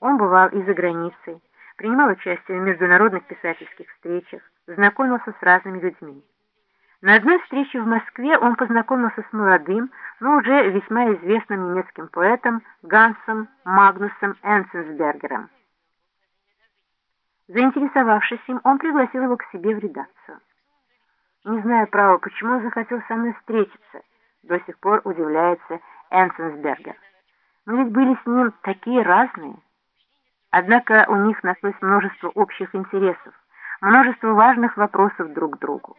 Он бывал и за границей, принимал участие в международных писательских встречах, знакомился с разными людьми. На одной встрече в Москве он познакомился с молодым, но уже весьма известным немецким поэтом Гансом Магнусом Энценсбергером. Заинтересовавшись им, он пригласил его к себе в редакцию. Не знаю, право, почему он захотел со мной встретиться, до сих пор удивляется Энценсбергер. Мы ведь были с ним такие разные. Однако у них нашлось множество общих интересов, множество важных вопросов друг к другу.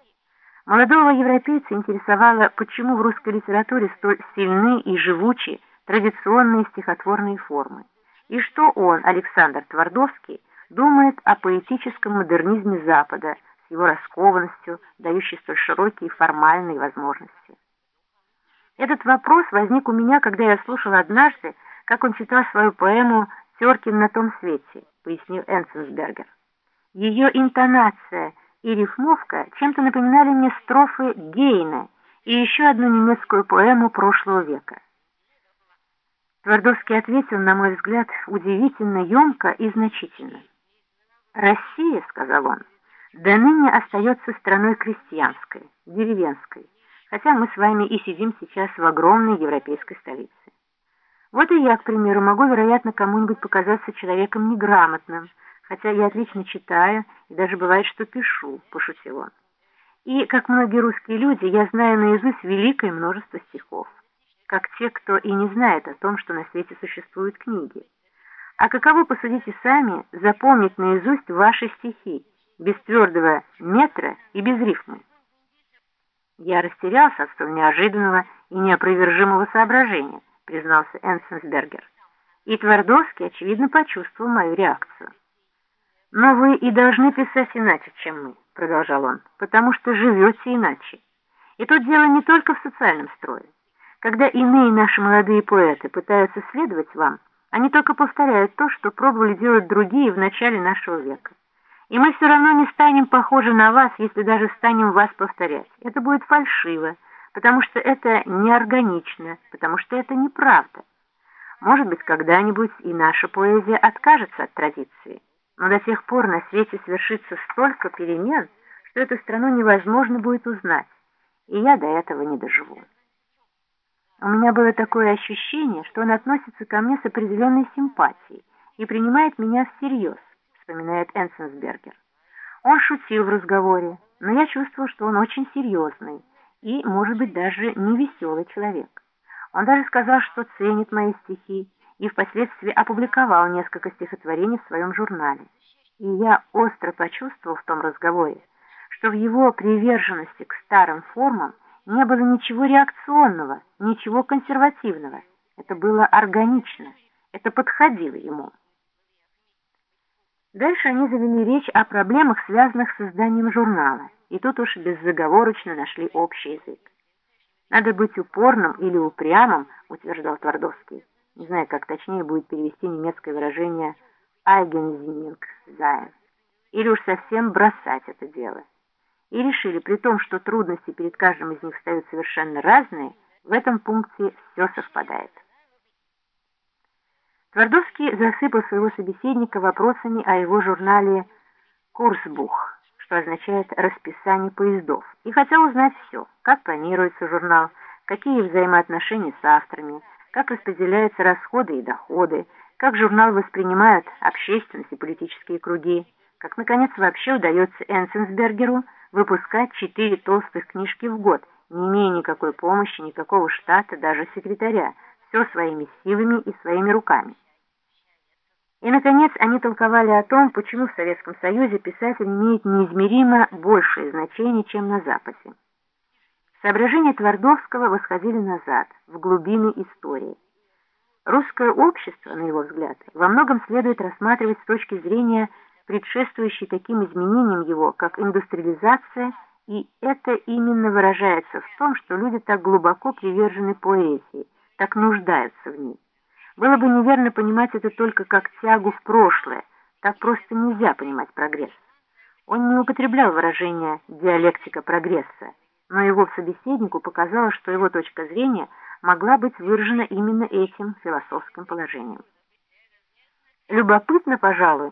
Молодого европейца интересовало, почему в русской литературе столь сильны и живучи традиционные стихотворные формы, и что он, Александр Твардовский, думает о поэтическом модернизме Запада с его раскованностью, дающей столь широкие формальные возможности. Этот вопрос возник у меня, когда я слушал однажды, как он читал свою поэму «Теркин на том свете», пояснил Энсенсбергер. Ее интонация и рифмовка чем-то напоминали мне строфы Гейна и еще одну немецкую поэму прошлого века. Твардовский ответил, на мой взгляд, удивительно емко и значительно. «Россия, — сказал он, — до ныне остается страной крестьянской, деревенской, хотя мы с вами и сидим сейчас в огромной европейской столице. Вот и я, к примеру, могу, вероятно, кому-нибудь показаться человеком неграмотным, хотя я отлично читаю и даже бывает, что пишу, пошутил он. И, как многие русские люди, я знаю наизусть великое множество стихов, как те, кто и не знает о том, что на свете существуют книги. А каково, посудите сами, запомнить наизусть ваши стихи, без твердого метра и без рифмы? Я растерялся от столь неожиданного и неопровержимого соображения, признался Энсенсбергер. И Твардовский, очевидно, почувствовал мою реакцию. «Но вы и должны писать иначе, чем мы», — продолжал он, «потому что живете иначе. И тут дело не только в социальном строе. Когда иные наши молодые поэты пытаются следовать вам, они только повторяют то, что пробовали делать другие в начале нашего века. И мы все равно не станем похожи на вас, если даже станем вас повторять. Это будет фальшиво, потому что это неорганично, потому что это неправда. Может быть, когда-нибудь и наша поэзия откажется от традиции, но до тех пор на свете свершится столько перемен, что эту страну невозможно будет узнать, и я до этого не доживу. У меня было такое ощущение, что он относится ко мне с определенной симпатией и принимает меня всерьез, вспоминает Энсенсбергер. Он шутил в разговоре, но я чувствовал, что он очень серьезный и, может быть, даже не веселый человек. Он даже сказал, что ценит мои стихи, и впоследствии опубликовал несколько стихотворений в своем журнале. И я остро почувствовал в том разговоре, что в его приверженности к старым формам не было ничего реакционного, ничего консервативного. Это было органично, это подходило ему. Дальше они завели речь о проблемах, связанных с созданием журнала, и тут уж беззаговорочно нашли общий язык. «Надо быть упорным или упрямым», — утверждал Твардовский. Не знаю, как точнее будет перевести немецкое выражение «eigensinnig sein», или уж совсем бросать это дело и решили, при том, что трудности перед каждым из них встают совершенно разные, в этом пункте все совпадает. Твардовский засыпал своего собеседника вопросами о его журнале «Курсбух», что означает «расписание поездов», и хотел узнать все, как планируется журнал, какие взаимоотношения с авторами, как распределяются расходы и доходы, как журнал воспринимают общественность и политические круги, как, наконец, вообще удается Энсенсбергеру выпускать четыре толстых книжки в год, не имея никакой помощи, никакого штата, даже секретаря, все своими силами и своими руками. И, наконец, они толковали о том, почему в Советском Союзе писатель имеет неизмеримо большее значение, чем на Западе. Соображения Твардовского восходили назад, в глубины истории. Русское общество, на его взгляд, во многом следует рассматривать с точки зрения предшествующий таким изменениям его, как индустриализация, и это именно выражается в том, что люди так глубоко привержены поэзии, так нуждаются в ней. Было бы неверно понимать это только как тягу в прошлое, так просто нельзя понимать прогресс. Он не употреблял выражение «диалектика прогресса», но его собеседнику показалось, что его точка зрения могла быть выражена именно этим философским положением. Любопытно, пожалуй,